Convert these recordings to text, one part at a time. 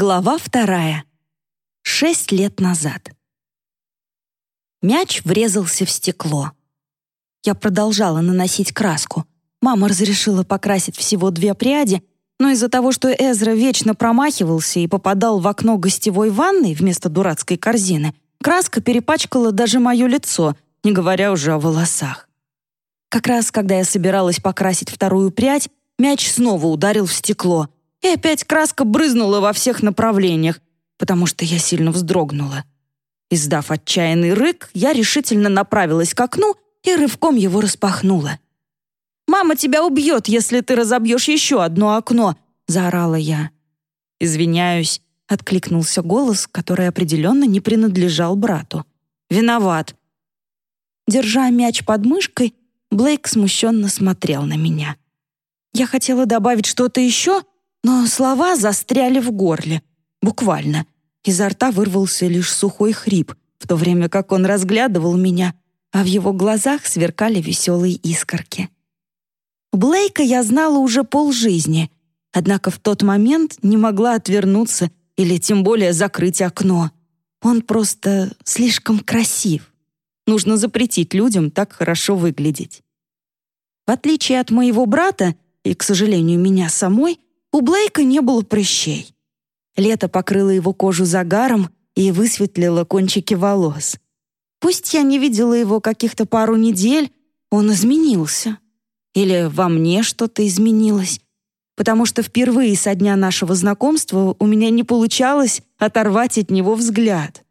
Глава вторая. Шесть лет назад. Мяч врезался в стекло. Я продолжала наносить краску. Мама разрешила покрасить всего две пряди, но из-за того, что Эзра вечно промахивался и попадал в окно гостевой ванной вместо дурацкой корзины, краска перепачкала даже мое лицо, не говоря уже о волосах. Как раз, когда я собиралась покрасить вторую прядь, мяч снова ударил в стекло, и опять краска брызнула во всех направлениях, потому что я сильно вздрогнула. Издав отчаянный рык, я решительно направилась к окну и рывком его распахнула. «Мама тебя убьет, если ты разобьешь еще одно окно!» — заорала я. «Извиняюсь», — откликнулся голос, который определенно не принадлежал брату. «Виноват». Держа мяч под мышкой, Блейк смущенно смотрел на меня. Я хотела добавить что-то еще, но слова застряли в горле. Буквально. Изо рта вырвался лишь сухой хрип, в то время как он разглядывал меня, а в его глазах сверкали веселые искорки. Блейка я знала уже полжизни, однако в тот момент не могла отвернуться или тем более закрыть окно. Он просто слишком красив. Нужно запретить людям так хорошо выглядеть. В отличие от моего брата и, к сожалению, меня самой, у Блейка не было прыщей. Лето покрыло его кожу загаром и высветлило кончики волос. Пусть я не видела его каких-то пару недель, он изменился. Или во мне что-то изменилось. Потому что впервые со дня нашего знакомства у меня не получалось оторвать от него взгляд.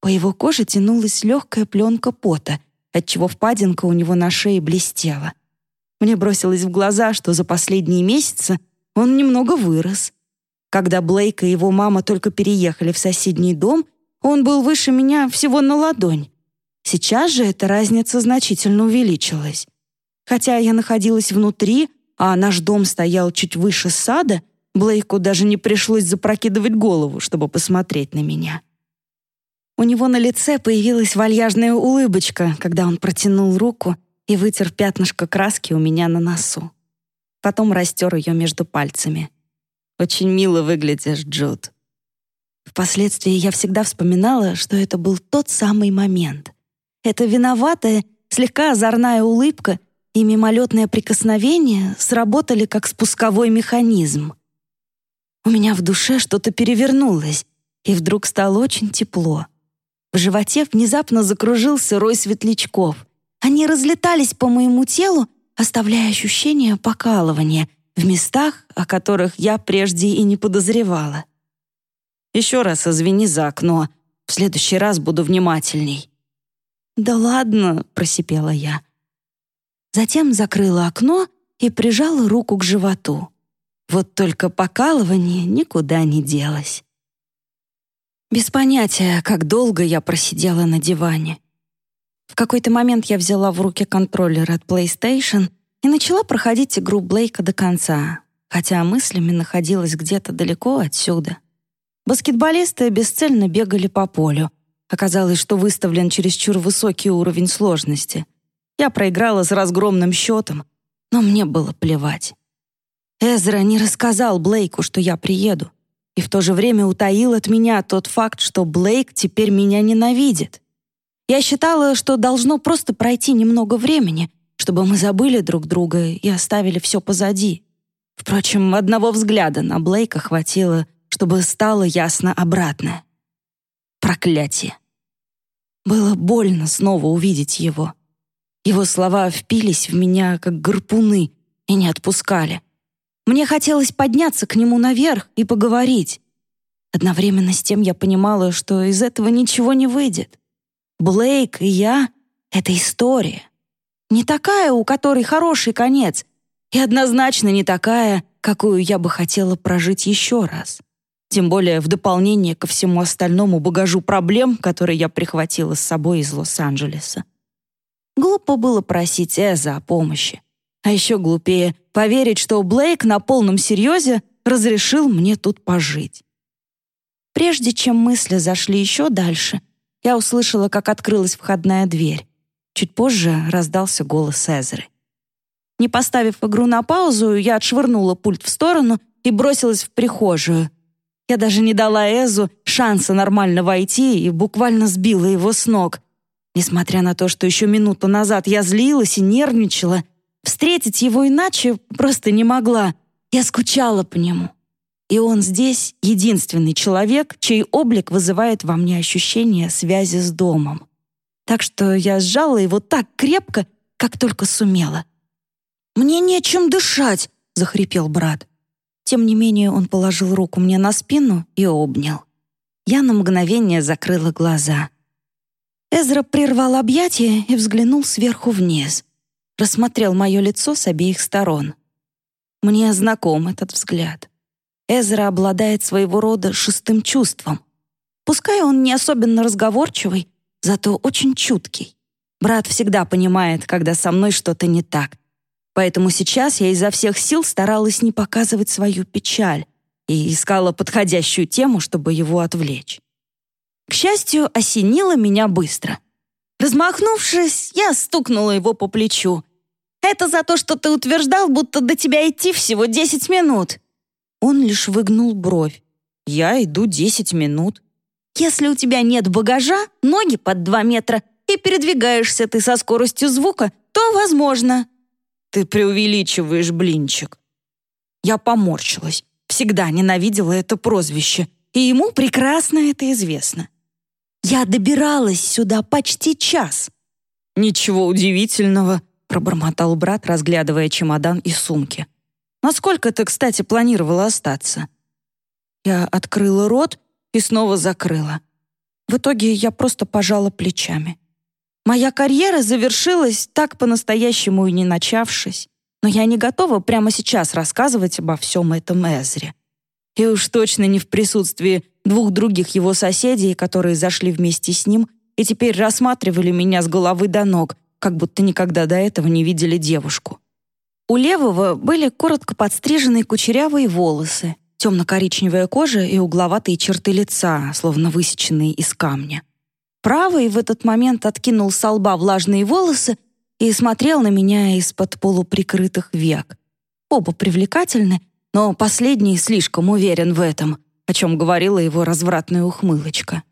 По его коже тянулась легкая пленка пота, отчего впадинка у него на шее блестела. Мне бросилось в глаза, что за последние месяцы он немного вырос. Когда Блейк и его мама только переехали в соседний дом, он был выше меня всего на ладонь. Сейчас же эта разница значительно увеличилась. Хотя я находилась внутри, а наш дом стоял чуть выше сада, Блейку даже не пришлось запрокидывать голову, чтобы посмотреть на меня. У него на лице появилась вальяжная улыбочка, когда он протянул руку и вытер пятнышко краски у меня на носу. Потом растер ее между пальцами. «Очень мило выглядишь, Джуд». Впоследствии я всегда вспоминала, что это был тот самый момент. Эта виноватая, слегка озорная улыбка и мимолетное прикосновение сработали как спусковой механизм. У меня в душе что-то перевернулось, и вдруг стало очень тепло. В животе внезапно закружился рой светлячков. Они разлетались по моему телу, оставляя ощущение покалывания в местах, о которых я прежде и не подозревала. «Еще раз извини за окно. В следующий раз буду внимательней». «Да ладно», — просипела я. Затем закрыла окно и прижала руку к животу. Вот только покалывание никуда не делось. Без понятия, как долго я просидела на диване. В какой-то момент я взяла в руки контроллер от PlayStation и начала проходить игру Блейка до конца, хотя мыслями находилась где-то далеко отсюда. Баскетболисты бесцельно бегали по полю. Оказалось, что выставлен чересчур высокий уровень сложности. Я проиграла с разгромным счетом, но мне было плевать. Эзра не рассказал Блейку, что я приеду, и в то же время утаил от меня тот факт, что Блейк теперь меня ненавидит. Я считала, что должно просто пройти немного времени, чтобы мы забыли друг друга и оставили все позади. Впрочем, одного взгляда на Блейка хватило, чтобы стало ясно обратное. Проклятие. Было больно снова увидеть его. Его слова впились в меня, как гарпуны, и не отпускали. Мне хотелось подняться к нему наверх и поговорить. Одновременно с тем я понимала, что из этого ничего не выйдет. Блейк и я — это история. Не такая, у которой хороший конец, и однозначно не такая, какую я бы хотела прожить еще раз. Тем более в дополнение ко всему остальному багажу проблем, которые я прихватила с собой из Лос-Анджелеса. Глупо было просить Эза о помощи. А еще глупее поверить, что Блейк на полном серьезе разрешил мне тут пожить. Прежде чем мысли зашли еще дальше — я услышала, как открылась входная дверь. Чуть позже раздался голос Эзры. Не поставив игру на паузу, я отшвырнула пульт в сторону и бросилась в прихожую. Я даже не дала Эзу шанса нормально войти и буквально сбила его с ног. Несмотря на то, что еще минуту назад я злилась и нервничала, встретить его иначе просто не могла. Я скучала по нему. И он здесь единственный человек, чей облик вызывает во мне ощущение связи с домом. Так что я сжала его так крепко, как только сумела. «Мне нечем дышать!» — захрипел брат. Тем не менее он положил руку мне на спину и обнял. Я на мгновение закрыла глаза. Эзра прервал объятия и взглянул сверху вниз. Рассмотрел мое лицо с обеих сторон. Мне знаком этот взгляд. Эзра обладает своего рода шестым чувством. Пускай он не особенно разговорчивый, зато очень чуткий. Брат всегда понимает, когда со мной что-то не так. Поэтому сейчас я изо всех сил старалась не показывать свою печаль и искала подходящую тему, чтобы его отвлечь. К счастью, осенило меня быстро. Размахнувшись, я стукнула его по плечу. «Это за то, что ты утверждал, будто до тебя идти всего десять минут». Он лишь выгнул бровь. «Я иду десять минут». «Если у тебя нет багажа, ноги под два метра, и передвигаешься ты со скоростью звука, то возможно». «Ты преувеличиваешь, блинчик». Я поморщилась. Всегда ненавидела это прозвище, и ему прекрасно это известно. Я добиралась сюда почти час. «Ничего удивительного», — пробормотал брат, разглядывая чемодан и сумки. Насколько ты, кстати, планировала остаться?» Я открыла рот и снова закрыла. В итоге я просто пожала плечами. Моя карьера завершилась так по-настоящему и не начавшись, но я не готова прямо сейчас рассказывать обо всем этом Эзре. И уж точно не в присутствии двух других его соседей, которые зашли вместе с ним и теперь рассматривали меня с головы до ног, как будто никогда до этого не видели девушку. У левого были коротко подстриженные кучерявые волосы, темно-коричневая кожа и угловатые черты лица, словно высеченные из камня. Правый в этот момент откинул с лба влажные волосы и смотрел на меня из-под полуприкрытых век. Оба привлекательны, но последний слишком уверен в этом, о чем говорила его развратная ухмылочка.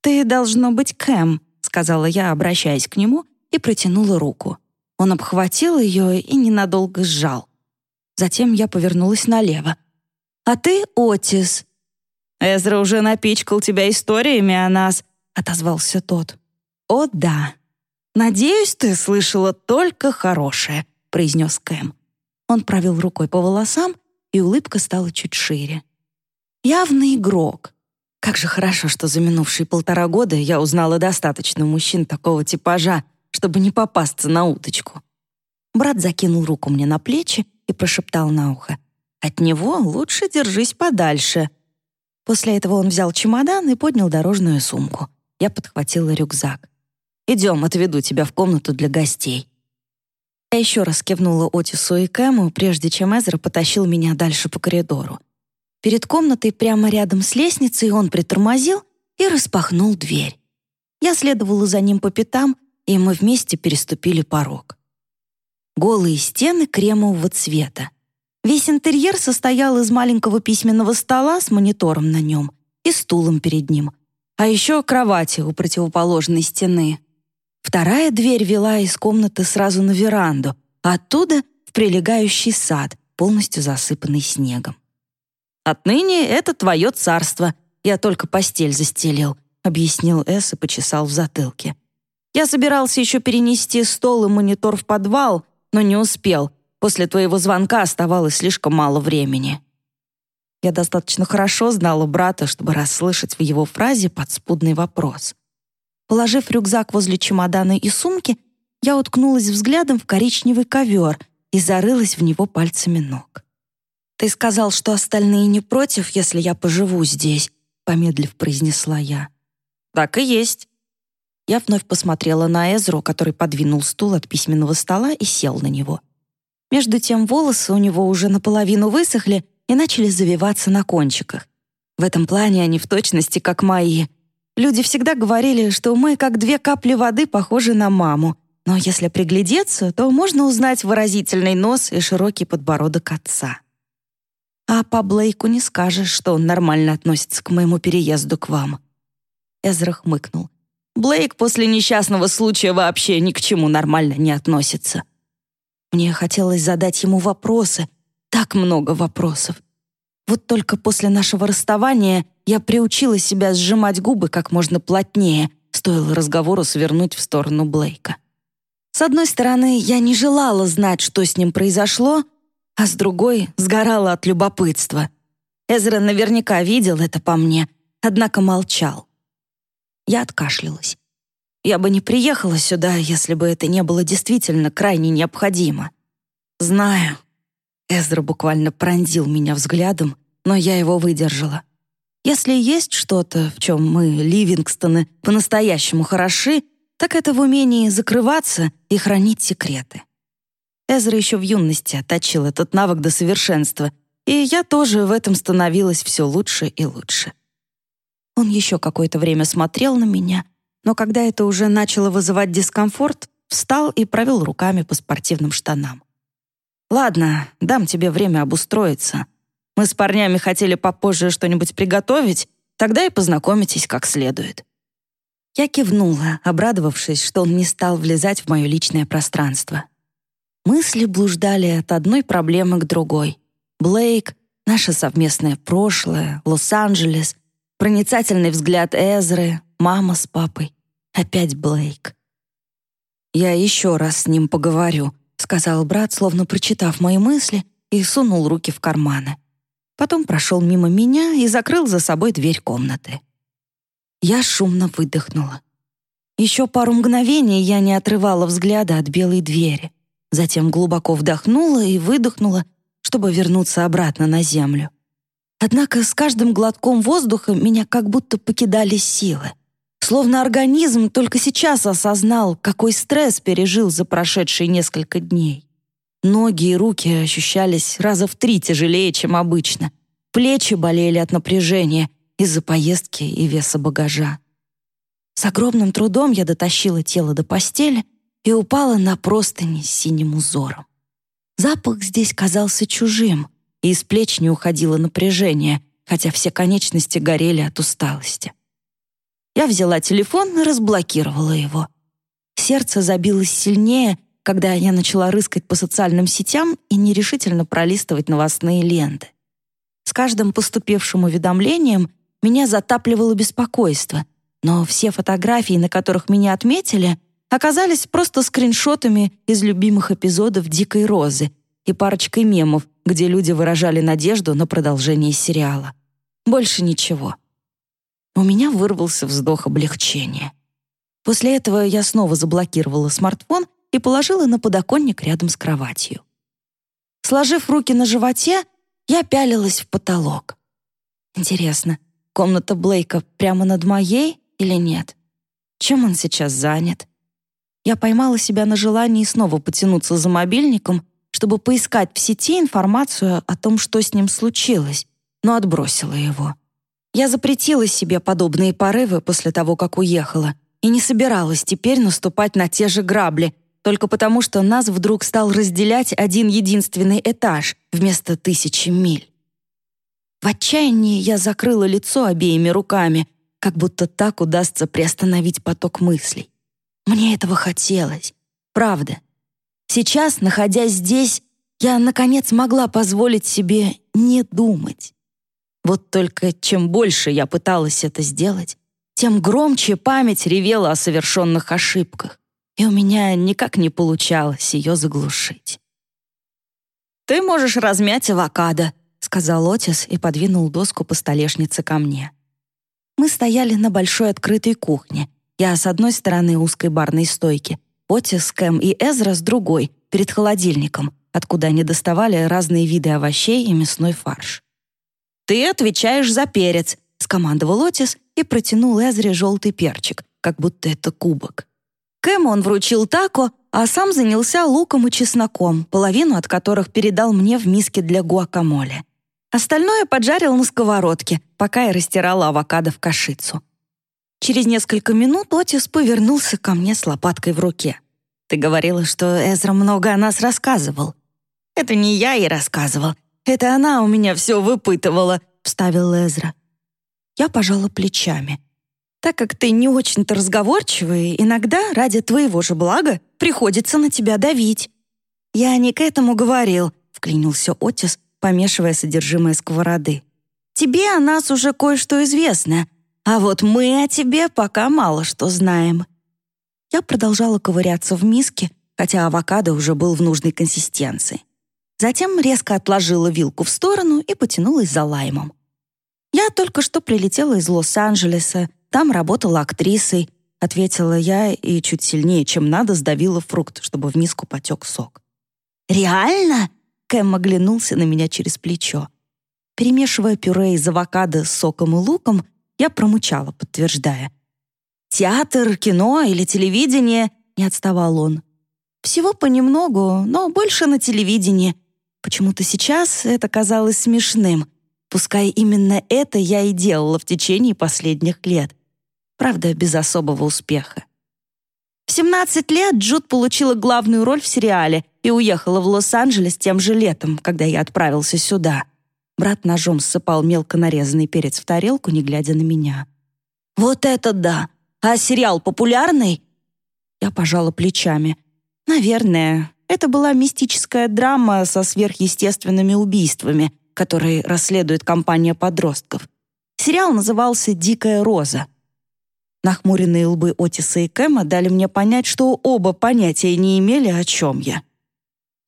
«Ты, должно быть, Кэм», — сказала я, обращаясь к нему, и протянула руку. Он обхватил ее и ненадолго сжал. Затем я повернулась налево. «А ты Отис». «Эзра уже напичкал тебя историями о нас», — отозвался тот. «О, да. Надеюсь, ты слышала только хорошее», — произнес Кэм. Он провел рукой по волосам, и улыбка стала чуть шире. «Явный игрок. Как же хорошо, что за минувшие полтора года я узнала достаточно мужчин такого типажа, чтобы не попасться на уточку. Брат закинул руку мне на плечи и прошептал на ухо. «От него лучше держись подальше». После этого он взял чемодан и поднял дорожную сумку. Я подхватила рюкзак. «Идем, отведу тебя в комнату для гостей». Я еще раз кивнула Отису и Кэму, прежде чем Эзра потащил меня дальше по коридору. Перед комнатой прямо рядом с лестницей он притормозил и распахнул дверь. Я следовала за ним по пятам, и мы вместе переступили порог. Голые стены кремового цвета. Весь интерьер состоял из маленького письменного стола с монитором на нем и стулом перед ним, а еще кровати у противоположной стены. Вторая дверь вела из комнаты сразу на веранду, а оттуда в прилегающий сад, полностью засыпанный снегом. «Отныне это твое царство. Я только постель застелил», — объяснил Эс и почесал в затылке. Я собирался еще перенести стол и монитор в подвал, но не успел. После твоего звонка оставалось слишком мало времени. Я достаточно хорошо знала брата, чтобы расслышать в его фразе подспудный вопрос. Положив рюкзак возле чемодана и сумки, я уткнулась взглядом в коричневый ковер и зарылась в него пальцами ног. «Ты сказал, что остальные не против, если я поживу здесь», помедлив произнесла я. «Так и есть. Я вновь посмотрела на Эзру, который подвинул стул от письменного стола и сел на него. Между тем волосы у него уже наполовину высохли и начали завиваться на кончиках. В этом плане они в точности как мои. Люди всегда говорили, что мы, как две капли воды, похожи на маму. Но если приглядеться, то можно узнать выразительный нос и широкий подбородок отца. А по Блейку не скажешь, что он нормально относится к моему переезду к вам». Эзра хмыкнул. «Блейк после несчастного случая вообще ни к чему нормально не относится». Мне хотелось задать ему вопросы, так много вопросов. Вот только после нашего расставания я приучила себя сжимать губы как можно плотнее, стоило разговору свернуть в сторону Блейка. С одной стороны, я не желала знать, что с ним произошло, а с другой сгорала от любопытства. Эзра наверняка видел это по мне, однако молчал. Я откашлялась. Я бы не приехала сюда, если бы это не было действительно крайне необходимо. Знаю. Эзра буквально пронзил меня взглядом, но я его выдержала. Если есть что-то, в чем мы, Ливингстоны, по-настоящему хороши, так это в умении закрываться и хранить секреты. Эзра еще в юности отточил этот навык до совершенства, и я тоже в этом становилась все лучше и лучше. Он еще какое-то время смотрел на меня, но когда это уже начало вызывать дискомфорт, встал и провел руками по спортивным штанам. «Ладно, дам тебе время обустроиться. Мы с парнями хотели попозже что-нибудь приготовить, тогда и познакомитесь как следует». Я кивнула, обрадовавшись, что он не стал влезать в мое личное пространство. Мысли блуждали от одной проблемы к другой. Блейк, наше совместное прошлое, Лос-Анджелес, проницательный взгляд Эзры, мама с папой, опять Блейк. «Я еще раз с ним поговорю», — сказал брат, словно прочитав мои мысли, и сунул руки в карманы. Потом прошел мимо меня и закрыл за собой дверь комнаты. Я шумно выдохнула. Еще пару мгновений я не отрывала взгляда от белой двери. Затем глубоко вдохнула и выдохнула, чтобы вернуться обратно на землю. Однако с каждым глотком воздуха меня как будто покидали силы. Словно организм только сейчас осознал, какой стресс пережил за прошедшие несколько дней. Ноги и руки ощущались раза в три тяжелее, чем обычно. Плечи болели от напряжения, из-за поездки и веса багажа. С огромным трудом я дотащила тело до постели и упала на простыни с синим узором. Запах здесь казался чужим, и из плеч не уходило напряжение, хотя все конечности горели от усталости. Я взяла телефон и разблокировала его. Сердце забилось сильнее, когда я начала рыскать по социальным сетям и нерешительно пролистывать новостные ленты. С каждым поступившим уведомлением меня затапливало беспокойство, но все фотографии, на которых меня отметили, оказались просто скриншотами из любимых эпизодов «Дикой розы» и парочкой мемов, где люди выражали надежду на продолжение сериала. Больше ничего. У меня вырвался вздох облегчения. После этого я снова заблокировала смартфон и положила на подоконник рядом с кроватью. Сложив руки на животе, я пялилась в потолок. Интересно, Комната Блейка прямо над моей или нет? Чем он сейчас занят? Я поймала себя на желании снова потянуться за мобильником, чтобы поискать в сети информацию о том, что с ним случилось, но отбросила его. Я запретила себе подобные порывы после того, как уехала, и не собиралась теперь наступать на те же грабли, только потому что нас вдруг стал разделять один единственный этаж вместо тысячи миль. В отчаянии я закрыла лицо обеими руками, как будто так удастся приостановить поток мыслей. Мне этого хотелось. Правда. Сейчас, находясь здесь, я, наконец, могла позволить себе не думать. Вот только чем больше я пыталась это сделать, тем громче память ревела о совершенных ошибках, и у меня никак не получалось ее заглушить. «Ты можешь размять авокадо», сказал Отис и подвинул доску по столешнице ко мне. Мы стояли на большой открытой кухне. Я с одной стороны узкой барной стойки, Отис, Кэм и Эзра с другой, перед холодильником, откуда они доставали разные виды овощей и мясной фарш. «Ты отвечаешь за перец», — скомандовал Отис и протянул Эзре желтый перчик, как будто это кубок. Кэм он вручил тако, а сам занялся луком и чесноком, половину от которых передал мне в миске для гуакамоле. Остальное поджарил на сковородке, пока я растирала авокадо в кашицу. Через несколько минут Отис повернулся ко мне с лопаткой в руке. «Ты говорила, что Эзра много о нас рассказывал». «Это не я ей рассказывал. Это она у меня все выпытывала», — вставил Эзра. Я пожала плечами. «Так как ты не очень-то разговорчивый, иногда ради твоего же блага приходится на тебя давить». «Я не к этому говорил», — вклинился Отис, помешивая содержимое сковороды. «Тебе о нас уже кое-что известно, а вот мы о тебе пока мало что знаем». Я продолжала ковыряться в миске, хотя авокадо уже был в нужной консистенции. Затем резко отложила вилку в сторону и потянулась за лаймом. «Я только что прилетела из Лос-Анджелеса, там работала актрисой», ответила я и чуть сильнее, чем надо, сдавила фрукт, чтобы в миску потек сок. «Реально?» Кэм оглянулся на меня через плечо. Перемешивая пюре из авокадо с соком и луком, я промычала, подтверждая. «Театр, кино или телевидение?» — не отставал он. «Всего понемногу, но больше на телевидении. Почему-то сейчас это казалось смешным. Пускай именно это я и делала в течение последних лет. Правда, без особого успеха. В 17 лет Джуд получила главную роль в сериале и уехала в Лос-Анджелес тем же летом, когда я отправился сюда. Брат ножом ссыпал мелко нарезанный перец в тарелку, не глядя на меня. «Вот это да! А сериал популярный?» Я пожала плечами. «Наверное. Это была мистическая драма со сверхъестественными убийствами, которые расследует компания подростков. Сериал назывался «Дикая роза». Нахмуренные лбы Отиса и Кэма дали мне понять, что оба понятия не имели, о чем я.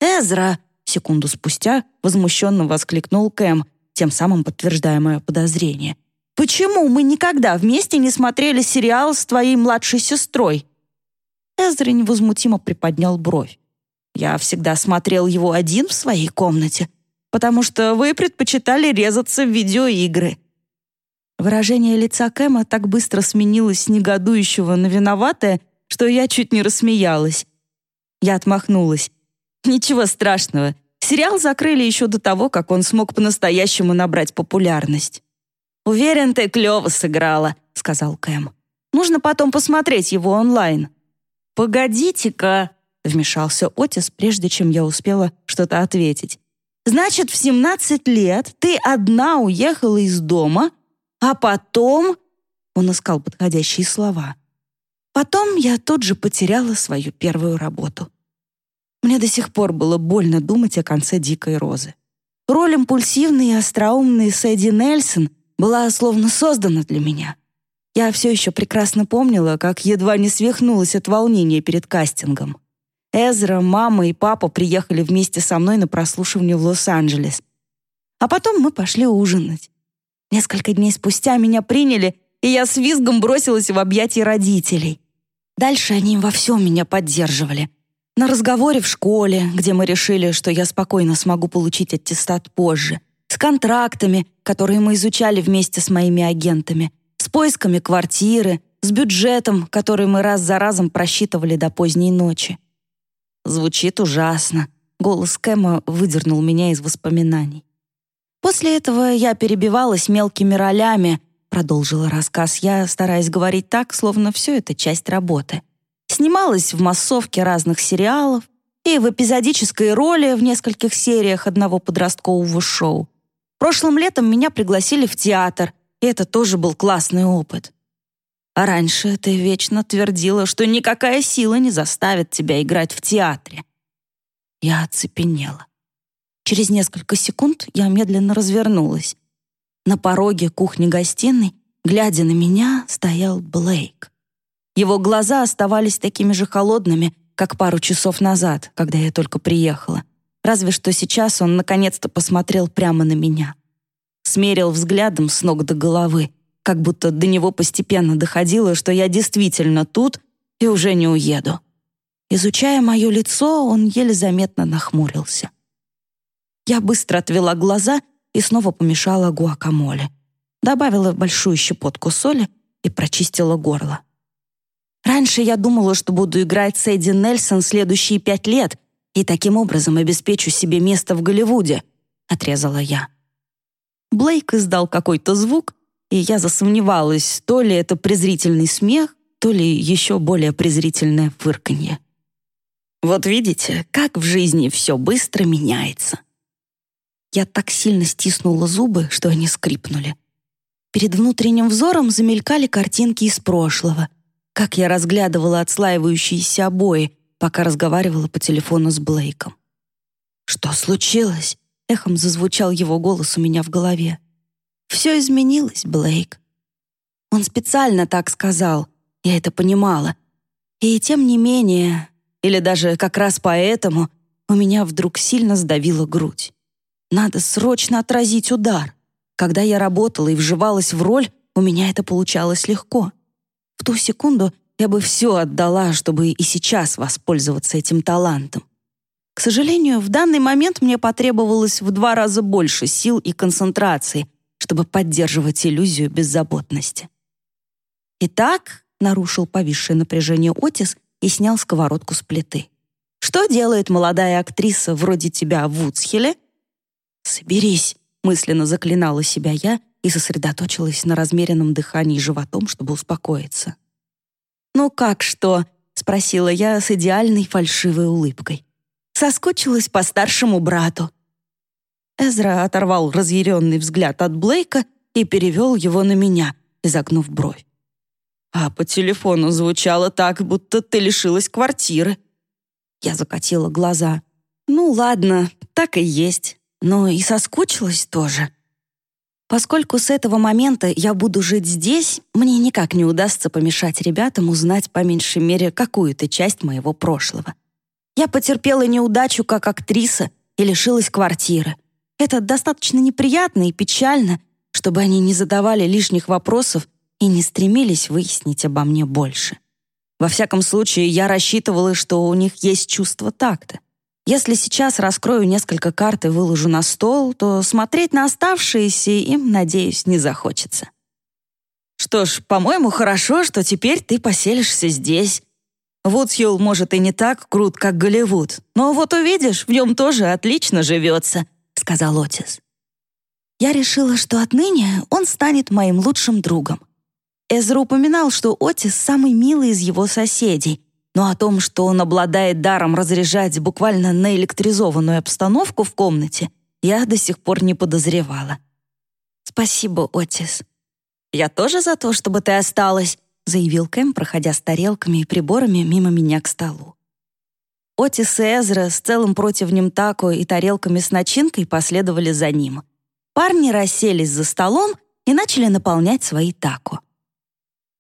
«Эзра!» — секунду спустя возмущенно воскликнул Кэм, тем самым подтверждая мое подозрение. Почему мы никогда вместе не смотрели сериал с твоей младшей сестрой?» Эзра невозмутимо приподнял бровь. «Я всегда смотрел его один в своей комнате, потому что вы предпочитали резаться в видеоигры». Выражение лица Кэма так быстро сменилось с негодующего на виноватое, что я чуть не рассмеялась. Я отмахнулась. «Ничего страшного. Сериал закрыли еще до того, как он смог по-настоящему набрать популярность». «Уверен, ты клево сыграла», — сказал Кэм. «Нужно потом посмотреть его онлайн». «Погодите-ка», — вмешался Отис, прежде чем я успела что-то ответить. «Значит, в 17 лет ты одна уехала из дома, а потом...» Он искал подходящие слова. «Потом я тут же потеряла свою первую работу». Мне до сих пор было больно думать о конце «Дикой розы». Роль импульсивной и остроумной Сэдди Нельсон была словно создана для меня. Я все еще прекрасно помнила, как едва не свихнулась от волнения перед кастингом. Эзра, мама и папа приехали вместе со мной на прослушивание в Лос-Анджелес. А потом мы пошли ужинать. Несколько дней спустя меня приняли, и я с визгом бросилась в объятия родителей. Дальше они во всем меня поддерживали. На разговоре в школе, где мы решили, что я спокойно смогу получить аттестат позже с контрактами, которые мы изучали вместе с моими агентами, с поисками квартиры, с бюджетом, который мы раз за разом просчитывали до поздней ночи. Звучит ужасно. Голос Кэма выдернул меня из воспоминаний. После этого я перебивалась мелкими ролями, продолжила рассказ я, стараясь говорить так, словно все это часть работы. Снималась в массовке разных сериалов и в эпизодической роли в нескольких сериях одного подросткового шоу. Прошлым летом меня пригласили в театр, и это тоже был классный опыт. А раньше ты вечно твердила, что никакая сила не заставит тебя играть в театре. Я оцепенела. Через несколько секунд я медленно развернулась. На пороге кухни-гостиной, глядя на меня, стоял Блейк. Его глаза оставались такими же холодными, как пару часов назад, когда я только приехала — Разве что сейчас он наконец-то посмотрел прямо на меня. Смерил взглядом с ног до головы, как будто до него постепенно доходило, что я действительно тут и уже не уеду. Изучая мое лицо, он еле заметно нахмурился. Я быстро отвела глаза и снова помешала гуакамоле. Добавила большую щепотку соли и прочистила горло. Раньше я думала, что буду играть с Эдди Нельсон следующие пять лет, и таким образом обеспечу себе место в Голливуде», — отрезала я. Блейк издал какой-то звук, и я засомневалась, то ли это презрительный смех, то ли еще более презрительное фырканье. Вот видите, как в жизни все быстро меняется. Я так сильно стиснула зубы, что они скрипнули. Перед внутренним взором замелькали картинки из прошлого, как я разглядывала отслаивающиеся обои, пока разговаривала по телефону с Блейком. «Что случилось?» — эхом зазвучал его голос у меня в голове. «Все изменилось, Блейк». Он специально так сказал, я это понимала. И тем не менее, или даже как раз поэтому, у меня вдруг сильно сдавила грудь. Надо срочно отразить удар. Когда я работала и вживалась в роль, у меня это получалось легко. В ту секунду я бы все отдала, чтобы и сейчас воспользоваться этим талантом. К сожалению, в данный момент мне потребовалось в два раза больше сил и концентрации, чтобы поддерживать иллюзию беззаботности. «Итак», — нарушил повисшее напряжение Отис и снял сковородку с плиты. «Что делает молодая актриса вроде тебя в Вудсхеле?» «Соберись», — мысленно заклинала себя я и сосредоточилась на размеренном дыхании животом, чтобы успокоиться. «Ну как что?» — спросила я с идеальной фальшивой улыбкой. Соскучилась по старшему брату. Эзра оторвал разъяренный взгляд от Блейка и перевел его на меня, изогнув бровь. «А по телефону звучало так, будто ты лишилась квартиры». Я закатила глаза. «Ну ладно, так и есть. Но и соскучилась тоже». Поскольку с этого момента я буду жить здесь, мне никак не удастся помешать ребятам узнать по меньшей мере какую-то часть моего прошлого. Я потерпела неудачу как актриса и лишилась квартиры. Это достаточно неприятно и печально, чтобы они не задавали лишних вопросов и не стремились выяснить обо мне больше. Во всяком случае, я рассчитывала, что у них есть чувство такта. Если сейчас раскрою несколько карт и выложу на стол, то смотреть на оставшиеся им, надеюсь, не захочется. Что ж, по-моему, хорошо, что теперь ты поселишься здесь, Вудсхилл, может, и не так крут, как Голливуд, но вот увидишь, в нем тоже отлично живется», — сказал Отис. Я решила, что отныне он станет моим лучшим другом. Эзра упоминал, что Отис самый милый из его соседей, но о том, что он обладает даром разряжать буквально наэлектризованную обстановку в комнате, я до сих пор не подозревала. «Спасибо, Отис. Я тоже за то, чтобы ты осталась», заявил Кэм, проходя с тарелками и приборами мимо меня к столу. Отис и Эзра с целым противнем тако и тарелками с начинкой последовали за ним. Парни расселись за столом и начали наполнять свои тако.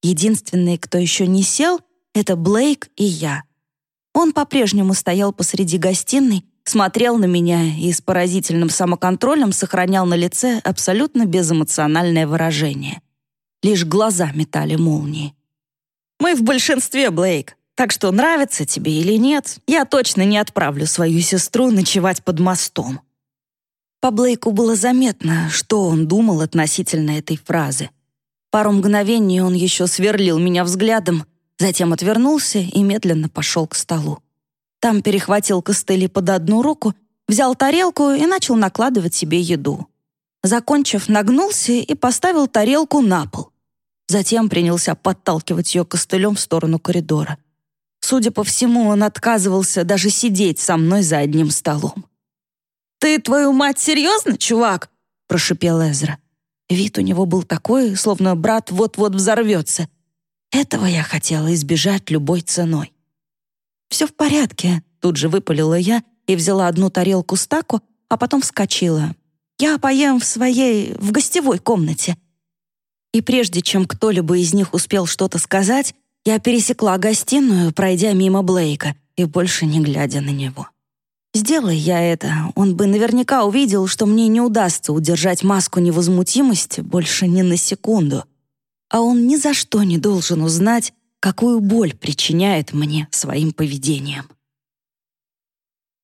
Единственный, кто еще не сел, это Блейк и я. Он по-прежнему стоял посреди гостиной, смотрел на меня и с поразительным самоконтролем сохранял на лице абсолютно безэмоциональное выражение. Лишь глаза метали молнии. Мы в большинстве, Блейк. Так что нравится тебе или нет, я точно не отправлю свою сестру ночевать под мостом». По Блейку было заметно, что он думал относительно этой фразы. Пару мгновений он еще сверлил меня взглядом, затем отвернулся и медленно пошел к столу. Там перехватил костыли под одну руку, взял тарелку и начал накладывать себе еду. Закончив, нагнулся и поставил тарелку на пол. Затем принялся подталкивать ее костылем в сторону коридора. Судя по всему, он отказывался даже сидеть со мной за одним столом. «Ты, твою мать, серьезно, чувак?» — прошипел Эзра. Вид у него был такой, словно брат вот-вот взорвется. Этого я хотела избежать любой ценой. «Все в порядке», — тут же выпалила я и взяла одну тарелку с тако, а потом вскочила. «Я поем в своей, в гостевой комнате. И прежде чем кто-либо из них успел что-то сказать, я пересекла гостиную, пройдя мимо Блейка и больше не глядя на него. Сделай я это, он бы наверняка увидел, что мне не удастся удержать маску невозмутимости больше ни на секунду. А он ни за что не должен узнать, какую боль причиняет мне своим поведением.